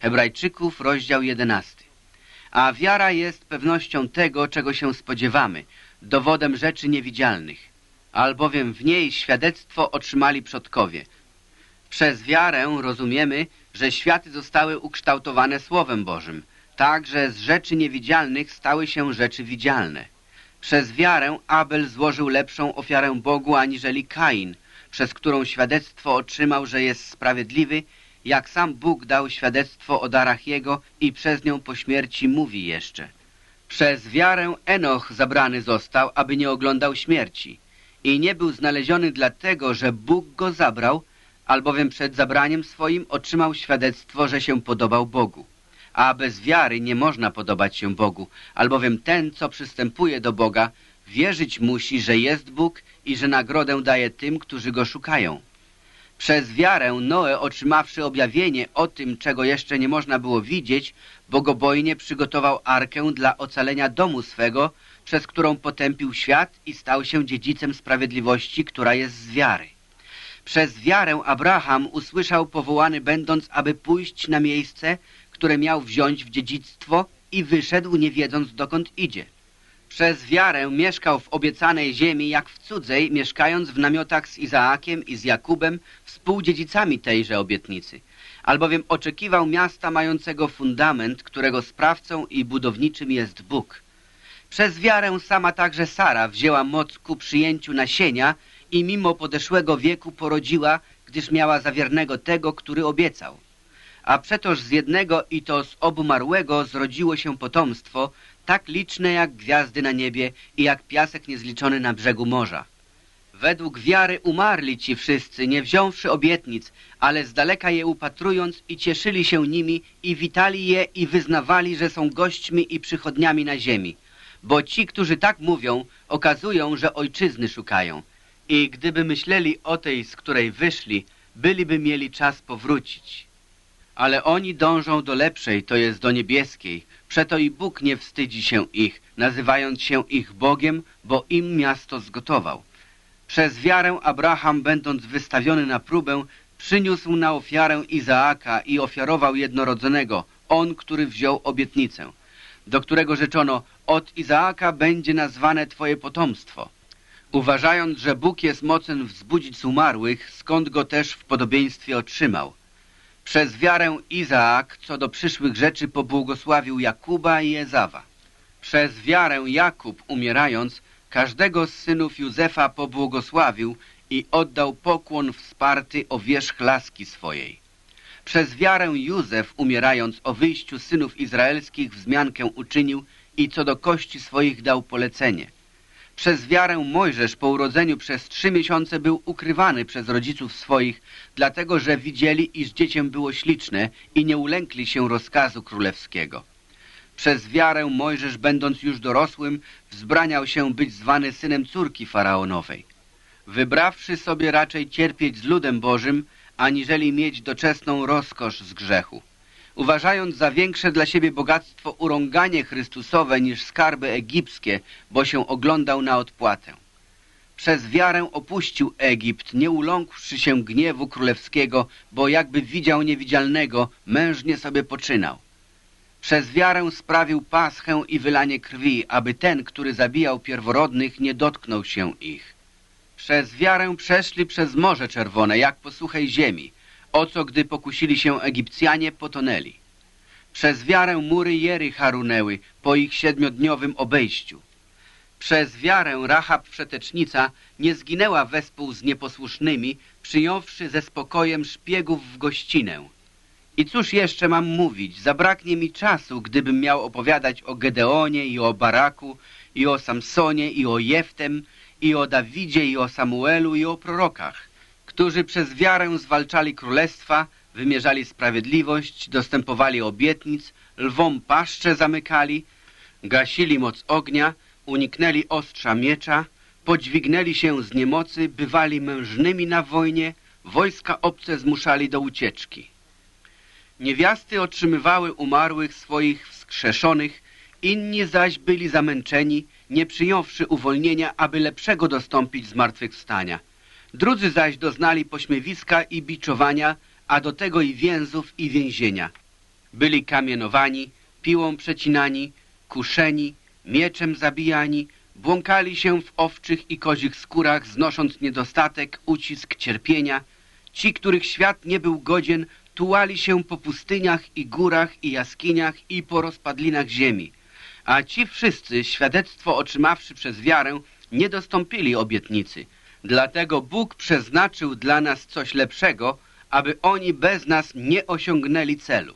Hebrajczyków, rozdział 11. A wiara jest pewnością tego, czego się spodziewamy, dowodem rzeczy niewidzialnych, albowiem w niej świadectwo otrzymali przodkowie. Przez wiarę rozumiemy, że światy zostały ukształtowane Słowem Bożym, tak, że z rzeczy niewidzialnych stały się rzeczy widzialne. Przez wiarę Abel złożył lepszą ofiarę Bogu aniżeli Kain, przez którą świadectwo otrzymał, że jest sprawiedliwy, jak sam Bóg dał świadectwo o darach Jego i przez nią po śmierci mówi jeszcze. Przez wiarę Enoch zabrany został, aby nie oglądał śmierci i nie był znaleziony dlatego, że Bóg go zabrał, albowiem przed zabraniem swoim otrzymał świadectwo, że się podobał Bogu. A bez wiary nie można podobać się Bogu, albowiem ten, co przystępuje do Boga, wierzyć musi, że jest Bóg i że nagrodę daje tym, którzy Go szukają. Przez wiarę Noe, otrzymawszy objawienie o tym, czego jeszcze nie można było widzieć, bogobojnie przygotował arkę dla ocalenia domu swego, przez którą potępił świat i stał się dziedzicem sprawiedliwości, która jest z wiary. Przez wiarę Abraham usłyszał powołany będąc, aby pójść na miejsce, które miał wziąć w dziedzictwo i wyszedł, nie wiedząc dokąd idzie. Przez wiarę mieszkał w obiecanej ziemi jak w cudzej, mieszkając w namiotach z Izaakiem i z Jakubem, współdziedzicami tejże obietnicy. Albowiem oczekiwał miasta mającego fundament, którego sprawcą i budowniczym jest Bóg. Przez wiarę sama także Sara wzięła moc ku przyjęciu nasienia i mimo podeszłego wieku porodziła, gdyż miała zawiernego tego, który obiecał. A przetoż z jednego i to z obumarłego zrodziło się potomstwo, tak liczne jak gwiazdy na niebie i jak piasek niezliczony na brzegu morza. Według wiary umarli ci wszyscy, nie wziąwszy obietnic, ale z daleka je upatrując i cieszyli się nimi i witali je i wyznawali, że są gośćmi i przychodniami na ziemi. Bo ci, którzy tak mówią, okazują, że ojczyzny szukają. I gdyby myśleli o tej, z której wyszli, byliby mieli czas powrócić. Ale oni dążą do lepszej, to jest do niebieskiej. Przeto i Bóg nie wstydzi się ich, nazywając się ich Bogiem, bo im miasto zgotował. Przez wiarę Abraham, będąc wystawiony na próbę, przyniósł na ofiarę Izaaka i ofiarował jednorodzonego, on, który wziął obietnicę, do którego rzeczono, od Izaaka będzie nazwane twoje potomstwo. Uważając, że Bóg jest mocen wzbudzić z umarłych, skąd go też w podobieństwie otrzymał. Przez wiarę Izaak co do przyszłych rzeczy pobłogosławił Jakuba i Ezawa. Przez wiarę Jakub, umierając, każdego z synów Józefa pobłogosławił i oddał pokłon wsparty o wierzch laski swojej. Przez wiarę Józef, umierając o wyjściu synów izraelskich, wzmiankę uczynił i co do kości swoich dał polecenie. Przez wiarę Mojżesz po urodzeniu przez trzy miesiące był ukrywany przez rodziców swoich, dlatego że widzieli, iż dzieciem było śliczne i nie ulękli się rozkazu królewskiego. Przez wiarę Mojżesz, będąc już dorosłym, wzbraniał się być zwany synem córki faraonowej. Wybrawszy sobie raczej cierpieć z ludem Bożym, aniżeli mieć doczesną rozkosz z grzechu. Uważając za większe dla siebie bogactwo urąganie Chrystusowe niż skarby egipskie, bo się oglądał na odpłatę. Przez wiarę opuścił Egipt, nie uląkłszy się gniewu królewskiego, bo jakby widział niewidzialnego, mężnie sobie poczynał. Przez wiarę sprawił paschę i wylanie krwi, aby ten, który zabijał pierworodnych, nie dotknął się ich. Przez wiarę przeszli przez Morze Czerwone, jak po suchej ziemi, o co gdy pokusili się Egipcjanie, potonęli. Przez wiarę mury Jery harunęły po ich siedmiodniowym obejściu. Przez wiarę Rahab Wszetecznica nie zginęła wespół z nieposłusznymi, przyjąwszy ze spokojem szpiegów w gościnę. I cóż jeszcze mam mówić? Zabraknie mi czasu, gdybym miał opowiadać o Gedeonie i o Baraku, i o Samsonie, i o Jeftem, i o Dawidzie, i o Samuelu, i o prorokach, którzy przez wiarę zwalczali królestwa, wymierzali sprawiedliwość, dostępowali obietnic, lwom paszcze zamykali, gasili moc ognia, uniknęli ostrza miecza, podźwignęli się z niemocy, bywali mężnymi na wojnie, wojska obce zmuszali do ucieczki. Niewiasty otrzymywały umarłych swoich wskrzeszonych, inni zaś byli zamęczeni, nie przyjąwszy uwolnienia, aby lepszego dostąpić zmartwychwstania. Drudzy zaś doznali pośmiewiska i biczowania, a do tego i więzów i więzienia. Byli kamienowani, piłą przecinani, kuszeni, mieczem zabijani, błąkali się w owczych i kozich skórach, znosząc niedostatek, ucisk, cierpienia. Ci, których świat nie był godzien, tułali się po pustyniach i górach i jaskiniach i po rozpadlinach ziemi. A ci wszyscy, świadectwo otrzymawszy przez wiarę, nie dostąpili obietnicy. Dlatego Bóg przeznaczył dla nas coś lepszego, aby oni bez nas nie osiągnęli celu.